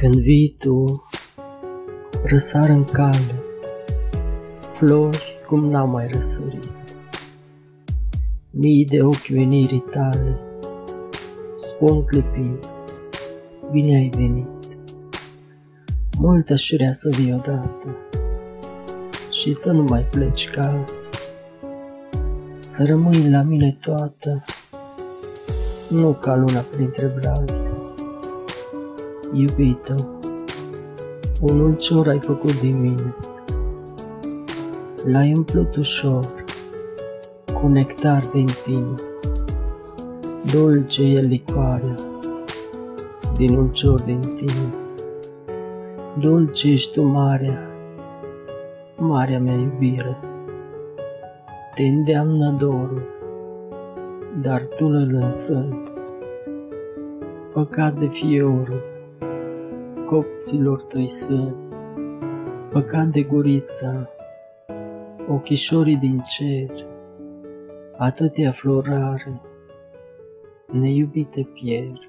Când vii tu, răsar în cale, flori cum n-au mai răsărit. Mii de ochi venirii tale spun clipit, bine ai venit. Mult aș vrea să vii odată și să nu mai pleci ca alții. Să rămâi la mine toată, nu ca luna printre brazi. Iubito, un ulcior ai făcut din mine, L-ai umplut ușor, cu nectar din tine, Dulce e licoarea din ulcior din tine, Dulce ești tu marea, marea mea iubire. Te îndeamnă dorul, dar tu îl înfrâni. Păcat de fiorul, copților tăi săni, păcat de gurița, ochișorii din cer, atâtea florare, neiubite pierd.